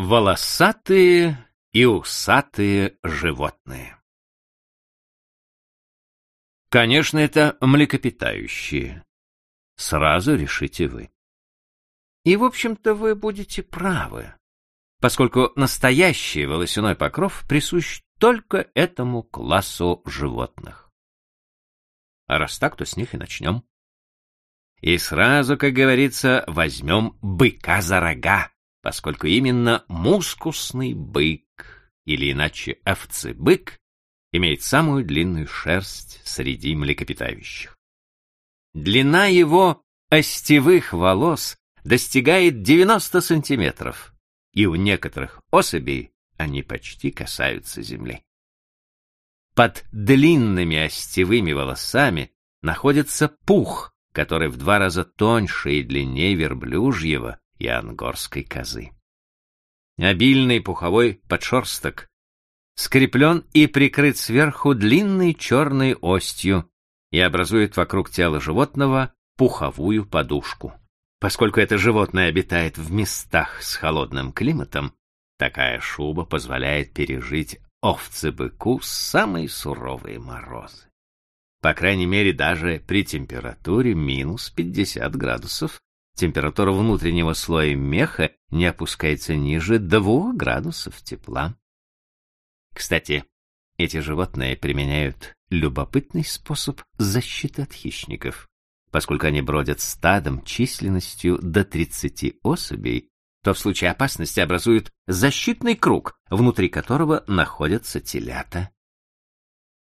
Волосатые и усатые животные. Конечно, это млекопитающие. Сразу решите вы. И, в общем-то, вы будете правы, поскольку настоящий волосяной покров присущ только этому классу животных. А раз так, то с них и начнем. И сразу, как говорится, возьмем быка за рога поскольку именно мускусный бык, или иначе овцебык, имеет самую длинную шерсть среди млекопитающих. Длина его остевых волос достигает 90 сантиметров, и у некоторых особей они почти касаются земли. Под длинными остевыми волосами находится пух, который в два раза тоньше и длиннее верблюжьего и ангорской козы. Обильный пуховой подшерсток скреплен и прикрыт сверху длинной черной остью и образует вокруг тела животного пуховую подушку. Поскольку это животное обитает в местах с холодным климатом, такая шуба позволяет пережить овце-быку самые суровые морозы. По крайней мере, даже при температуре минус 50 градусов температура внутреннего слоя меха не опускается ниже 2 градусов тепла. Кстати, эти животные применяют любопытный способ защиты от хищников. Поскольку они бродят стадом численностью до 30 особей, то в случае опасности образуют защитный круг, внутри которого находятся телята.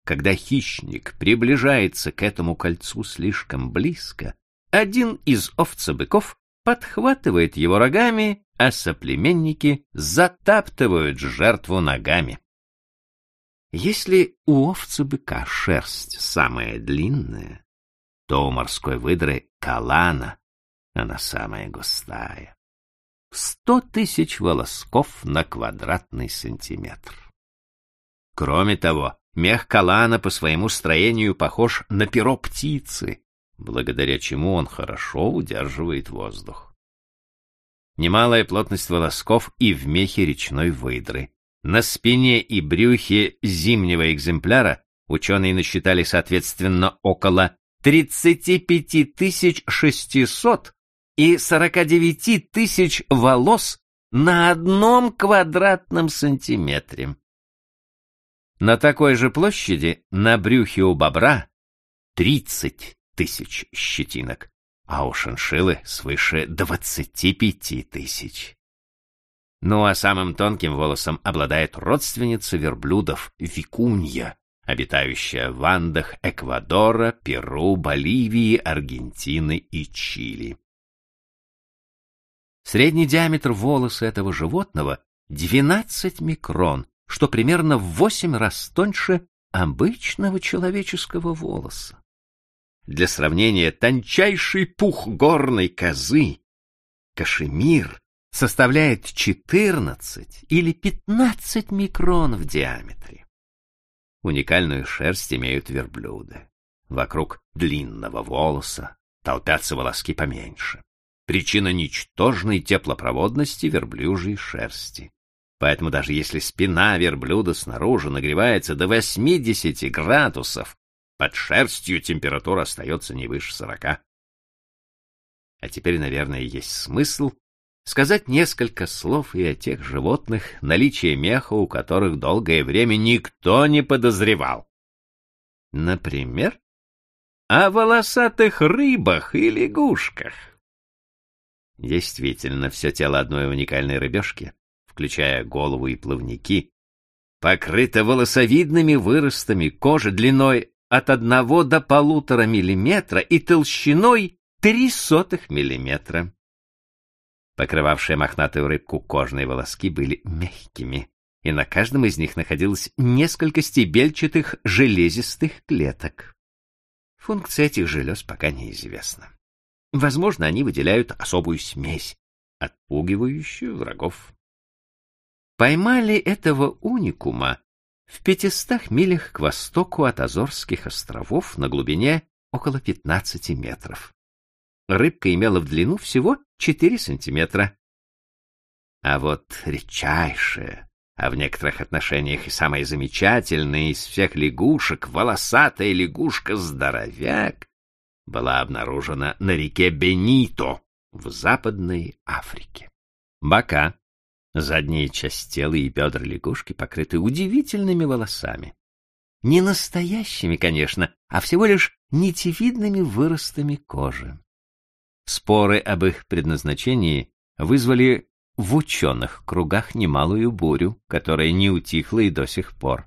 Когда хищник приближается к этому кольцу слишком близко, один из овцебыков подхватывает его рогами, а соплеменники затаптывают жертву ногами. Если у овцы-быка шерсть самая длинная, то у морской выдры калана она самая густая. Сто тысяч волосков на квадратный сантиметр. Кроме того, мех калана по своему строению похож на перо птицы, благодаря чему он хорошо удерживает воздух. Немалая плотность волосков и в мехе речной выдры. На спине и брюхе зимнего экземпляра ученые насчитали соответственно около 35 600 и 49 тысяч волос на одном квадратном сантиметре. На такой же площади на брюхе у бобра 30 тысяч щетинок, а у шиншиллы свыше двадцати пяти тысяч. Ну а самым тонким волосом обладает родственница верблюдов викунья, обитающая в Андах Эквадора, Перу, Боливии, Аргентины и Чили. Средний диаметр волоса этого животного 12 микрон, что примерно в 8 раз тоньше обычного человеческого волоса. Для сравнения, тончайший пух горной козы, кашемир, составляет 14 или 15 микрон в диаметре. Уникальную шерсть имеют верблюды. Вокруг длинного волоса толпятся волоски поменьше. Причина ничтожной теплопроводности верблюжьей шерсти. Поэтому даже если спина верблюда снаружи нагревается до 80 градусов, под шерстью температура остается не выше сорока. А теперь, наверное, есть смысл сказать несколько слов и о тех животных, наличие меха у которых долгое время никто не подозревал. Например, о волосатых рыбах и лягушках. Действительно, все тело одной уникальной рыбешки, включая голову и плавники, покрыто волосовидными выростами кожи длиной от одного до полутора миллиметра и толщиной три сотых миллиметра. Покрывавшие мохнатую рыбку кожные волоски были мягкими, и на каждом из них находилось несколько стебельчатых железистых клеток. Функция этих желез пока неизвестна. Возможно, они выделяют особую смесь, отпугивающую врагов. Поймали этого уникума в пятистах милях к востоку от Азорских островов на глубине около 15 метров. Рыбка имела в длину всего 4 сантиметра. А вот редчайшая, а в некоторых отношениях и самая замечательная из всех лягушек, волосатая лягушка-здоровяк, была обнаружена на реке Бенито в Западной Африке. Бока, задняя часть тела и бедра лягушки покрыты удивительными волосами. Не настоящими, конечно, а всего лишь нитевидными выростами кожи. Споры об их предназначении вызвали в ученых кругах немалую бурю, которая не утихла и до сих пор.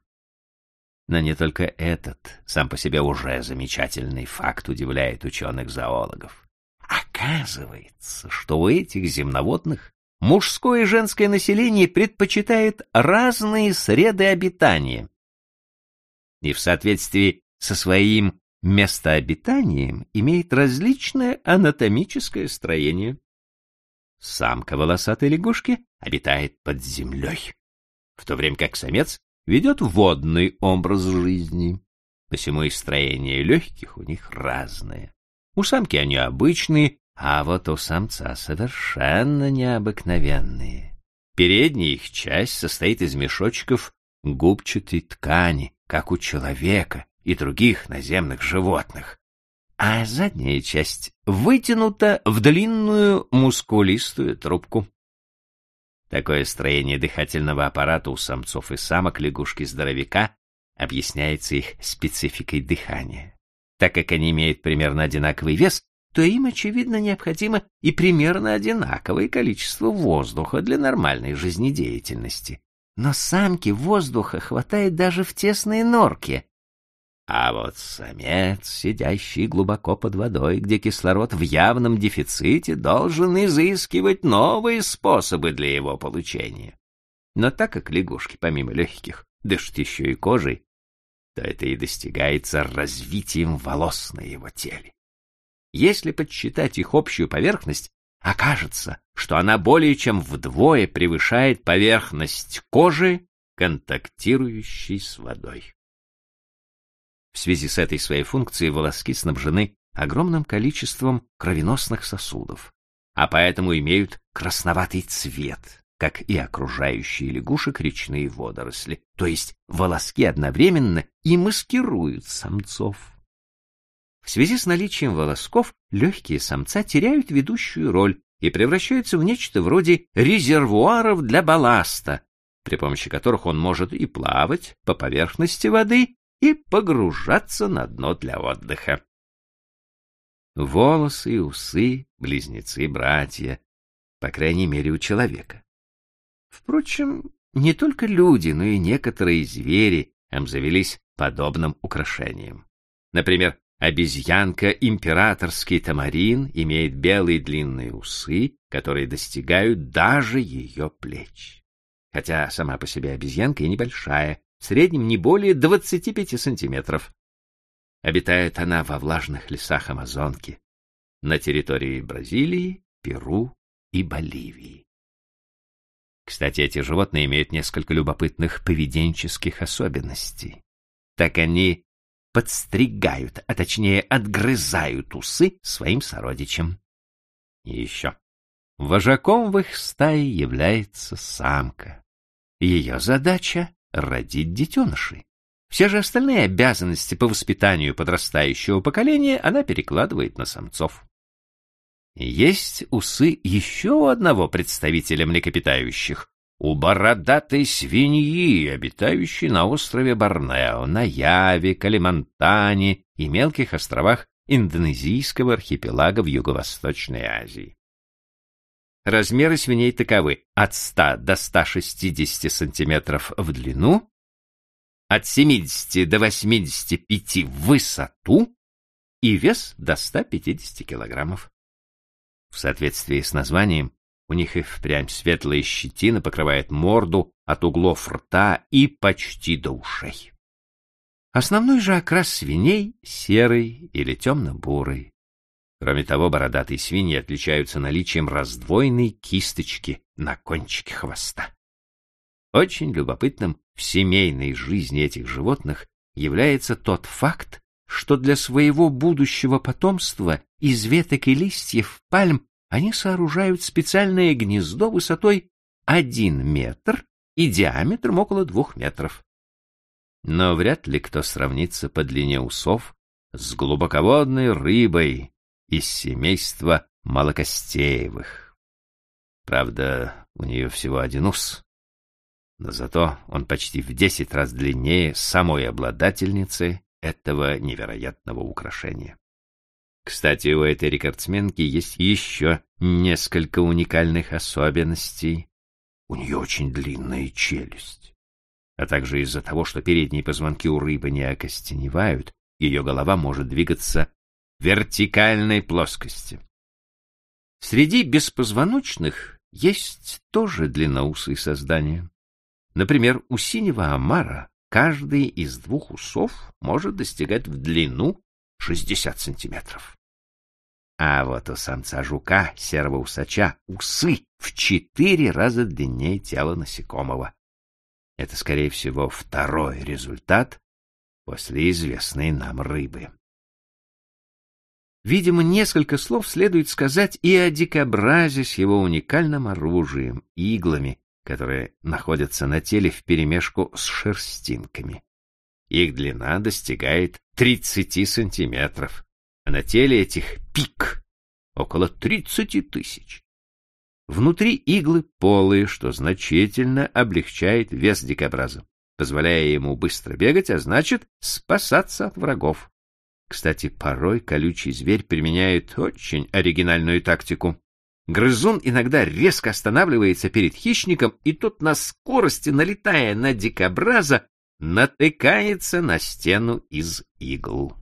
Но не только этот, сам по себе уже замечательный факт удивляет ученых-зоологов. Оказывается, что у этих земноводных мужское и женское население предпочитает разные среды обитания. И в соответствии со своим местообитанием имеет различное анатомическое строение. Самка волосатой лягушки обитает под землей, в то время как самец ведет водный образ жизни. Посему и строение легких у них разное. У самки они обычные, а вот у самца совершенно необыкновенные. Передняя их часть состоит из мешочков губчатой ткани, как у человека и других наземных животных, а задняя часть вытянута в длинную мускулистую трубку. Такое строение дыхательного аппарата у самцов и самок лягушки-здоровяка объясняется их спецификой дыхания. Так как они имеют примерно одинаковый вес, то им, очевидно, необходимо и примерно одинаковое количество воздуха для нормальной жизнедеятельности. Но самки воздуха хватает даже в тесной норке, а вот самец, сидящий глубоко под водой, где кислород в явном дефиците, должен изыскивать новые способы для его получения. Но так как лягушки, помимо легких, дышат еще и кожей, то это и достигается развитием волос на его теле. Если подсчитать их общую поверхность, окажется, что она более чем вдвое превышает поверхность кожи, контактирующей с водой. В связи с этой своей функцией волоски снабжены огромным количеством кровеносных сосудов, а поэтому имеют красноватый цвет, как и окружающие лягушек речные водоросли, то есть волоски одновременно и маскируют самцов. В связи с наличием волосков легкие самца теряют ведущую роль и превращаются в нечто вроде резервуаров для балласта, при помощи которых он может и плавать по поверхности воды, и погружаться на дно для отдыха. Волосы и усы — близнецы-братья, по крайней мере, у человека. Впрочем, не только люди, но и некоторые звери обзавелись подобным украшением. Например, обезьянка-императорский тамарин имеет белые длинные усы, которые достигают даже ее плеч. Хотя сама по себе обезьянка и небольшая, в среднем не более 25 сантиметров. Обитает она во влажных лесах Амазонки, на территории Бразилии, Перу и Боливии. Кстати, эти животные имеют несколько любопытных поведенческих особенностей. Так они подстригают, а точнее отгрызают усы своим сородичам. И еще. Вожаком в их стае является самка. Ее задача родить детенышей. Все же остальные обязанности по воспитанию подрастающего поколения она перекладывает на самцов. Есть усы еще у одного представителя млекопитающих, у бородатой свиньи, обитающей на острове Борнео, на Яве, Калимантане и мелких островах индонезийского архипелага в Юго-Восточной Азии. Размеры свиней таковы от 100 до 160 сантиметров в длину, от 70 до 85 в высоту и вес до 150 килограммов. В соответствии с названием, у них и впрямь светлая щетина покрывает морду от углов рта и почти до ушей. Основной же окрас свиней серый или темно-бурый. Кроме того, бородатые свиньи отличаются наличием раздвоенной кисточки на кончике хвоста. Очень любопытным в семейной жизни этих животных является тот факт, что для своего будущего потомства из веток и листьев пальм они сооружают специальное гнездо высотой один метр и диаметром около двух метров. Но вряд ли кто сравнится по длине усов с глубоководной рыбой из семейства малокостеевых. Правда, у нее всего один ус, но зато он почти в десять раз длиннее самой обладательницы этого невероятного украшения. Кстати, у этой рекордсменки есть еще несколько уникальных особенностей. У нее очень длинная челюсть. А также из-за того, что передние позвонки у рыбы не окостеневают, ее голова может двигаться в вертикальной плоскости. Среди беспозвоночных есть тоже длинноусые создания. Например, у синего омара каждый из двух усов может достигать в длину 60 сантиметров. А вот у самца жука, серого усача, усы в четыре раза длиннее тела насекомого. Это, скорее всего, второй результат после известной нам рыбы. Видимо, несколько слов следует сказать и о дикобразе с его уникальным оружием, иглами, которые находятся на теле вперемешку с шерстинками. Их длина достигает 30 сантиметров, а на теле этих пик около 30 тысяч. Внутри иглы полые, что значительно облегчает вес дикобраза, позволяя ему быстро бегать, а значит спасаться от врагов. Кстати, порой колючий зверь применяет очень оригинальную тактику. Грызун иногда резко останавливается перед хищником, и тот на скорости, налетая на дикобраза, натыкается на стену из игл.